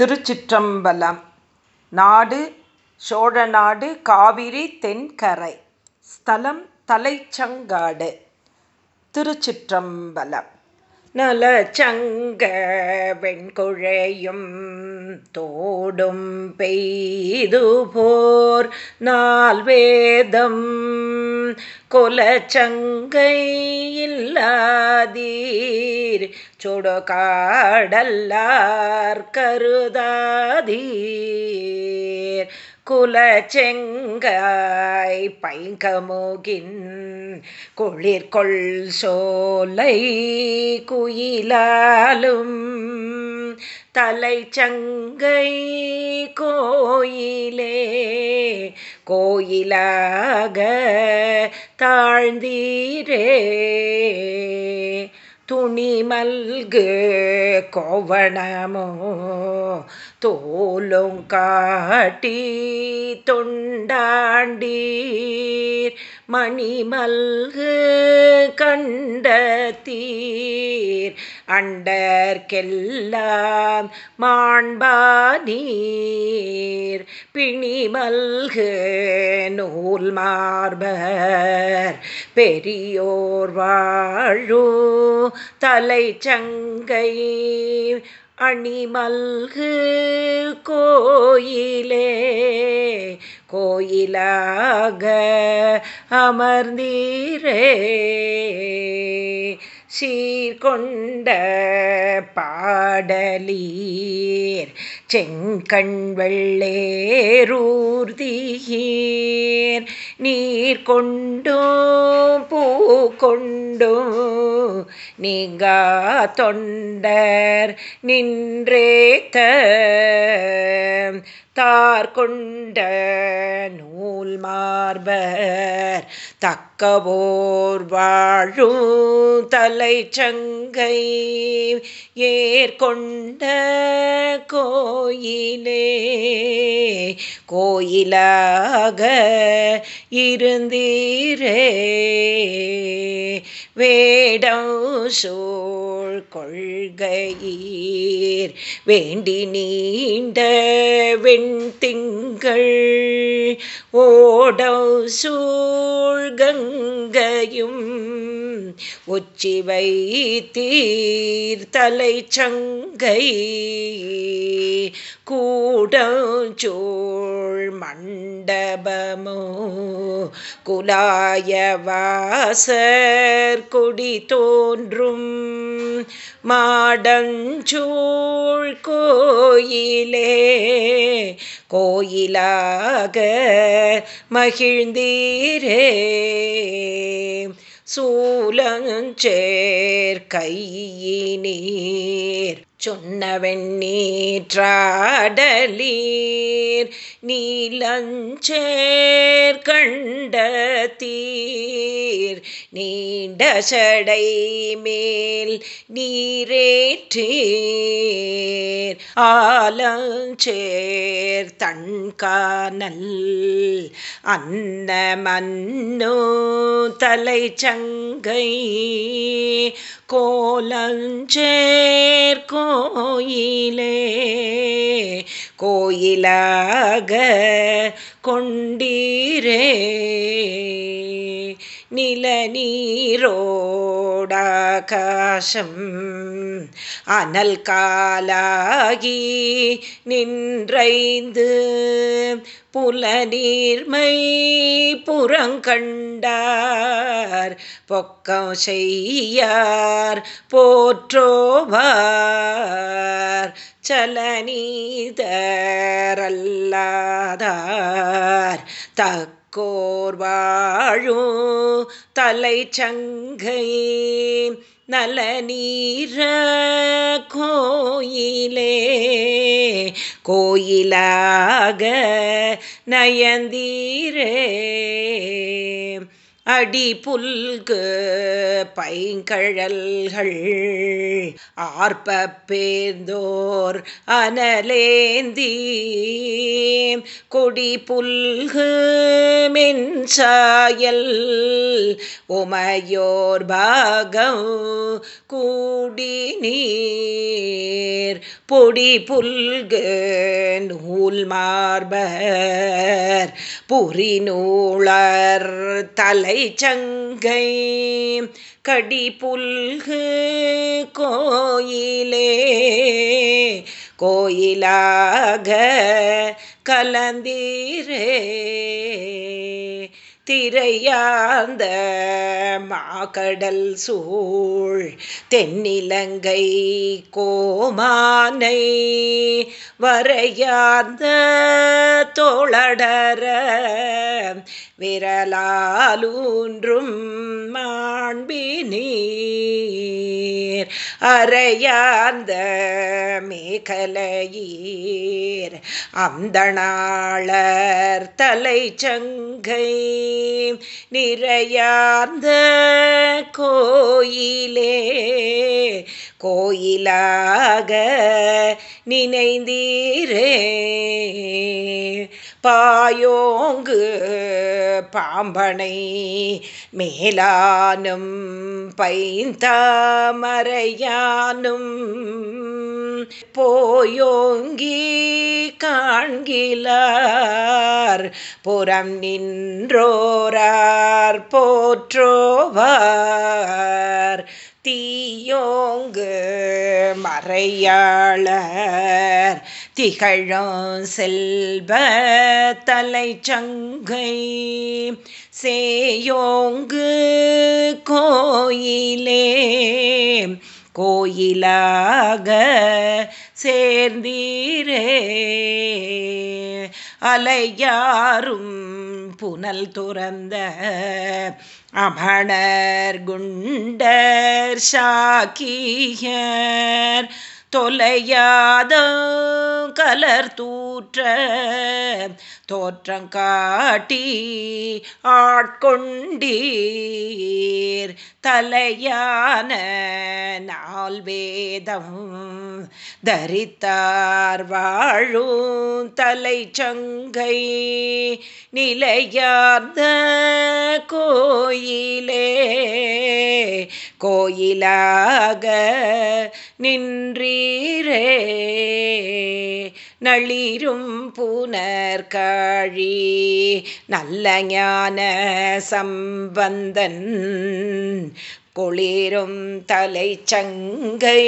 திருச்சிற்றம்பலம். நாடு சோழநாடு காவிரி தென்கரை. ஸ்தலம் தலைச்சங்காடு. திருச்சிற்றம்பலம். நலச்சங்க வெண்குழையும் தோடும் பெய்து போர் நால்வேதம் கொலச்சங்கை இல்லாதீர் சுடுகாடல்லார் கருதாதீர். குலச்செங்காய் பைங்கமுகின் குளிர்கொள் சோலை குயிலாலும் தலைச்சங்கை கோயிலே கோயிலாக தாழ்ந்தீரே. துணி மல்கு கோவணமோ தோலும் காட்டி தொண்டாண்டீர். மணிமல்கு கண்டத்தீர். அண்டர்க்கெல்லாம் மாண்பானீர் பிணிமல்கு நூல் மார்பர் பெரியோர் வாழோ தலைச்சங்கை அணிமல்கு கோயிலே கோயிலாக அமர்ந்தீரே. சீர்கொண்ட பாடலீர் செங்கண் வெள்ளேரூர்தீர் நீர் கொண்டும் பூ கொண்டும் நீங்கா தொண்டர் நின்றேத்த தார் கொண்ட நூல் மார்பர் தக்கவோர் வாழும் தலைச்சங்கை ஏற்கொண்ட கோயிலே. கோயிலாக இருந்தீரே வேடம் சோழ் கொள்கையீர் வேண்டி நீண்ட வெண்திங்கள் ஓடவு சூழ்கங்கையும் உச்சிவை தீர்த்தலை சங்கை. கூடஞ்சோள் மண்டபமோ குலாய வாசர் கொடி தோன்றும். மாடஞ்சூழ் கோயிலே கோயிலாக மகிழ்ந்தீரே. சூலஞ்சேர் கையினீர். சொன்னவெண்ணீற்றாடலீர் நீலஞ்சேர் கண்டதீர். நீர் நீண்ட சடை மேல் நீரேற்றீர். ஆலஞ்சேர் தன்கானல் அன்ன மன்னோ சங்கை. கோலஞ்சேர் கோயிலே கோயிலாக கொண்டீரே. நில நீரோடாகாசம் அனல் காலாகி நின்றைந்து புலநீர்மை புறங்கண்டார். பொக்கம் செய்யார் போற்றோவார். சலநீதரல்லாதார் தக்கோர் வாழும் தலை சங்கை நல நீர கோயிலே கோயிலாக நயந்தீரே. அடி புல்கு பைங்கழல்கள் ஆர்ப்ப பேர்ந்தோர் அனலேந்தி கொடி புல்கு மின்சாயல் உமையோர் பாகம் கூடி நீர். பொடி புல்கு நூல் மார்பர் புரி நூலர் தலை சங்கை கடிபுல்கு கோயிலே கோயிலாக கலந்தீரே. திரையாந்த மாகடல் சூழ் தென்னிலங்கை கோமானை வரையாந்த தோளடர விரலாலூன்றும் நீர். அறையார்ந்த மேகலையீர். அந்த நாளர் தலை சங்கை நிறையார்ந்த கோயிலே. கோயிலாக நினைந்தீரே. பாயோங்கு பாம்பனை மேலானும் பைந்தாமரையானும் போயோங்கி காண்கிலார். புறம் நின்றோரார் போற்றோவார். தீயோங்கு மறையாளர். திகழும் செல்வ தலை சங்கை சேயோங்கு கோயிலே. கோயிலாக சேர்ந்தீரே. அலையாரும் புனல் துறந்த அபணர் குண்டர் சாக்கியர் தொலையாத கலர் தூற்ற தோற்றங்காட்டி ஆட்கொண்டீர். தலையான நாள் வேதம் தரித்தார் வாழும் தலை சங்கை நிலையார்ந்த கோயிலே. கோயிலாக நின்றி நீரே நளிரும் புனர்காழி நல்ல ஞான சம்பந்தன். குளிரும் தலை சங்கை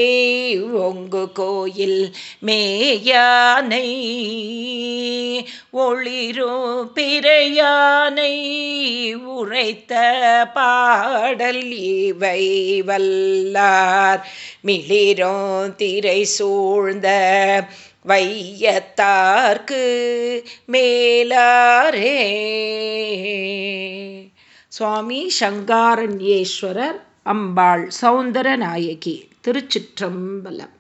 ஒங்கு கோயில் மேயானை ஒளிரும் பிறையானை உரைத்த பாடல் இவை வல்லார். மிளிரும் திரை சூழ்ந்த வையத்தார்க்கு மேலாரே. சுவாமி சங்காரண்யேஸ்வரர் அம்பாள் சௌந்தர நாயகி திருச்சிற்றம்பலம்.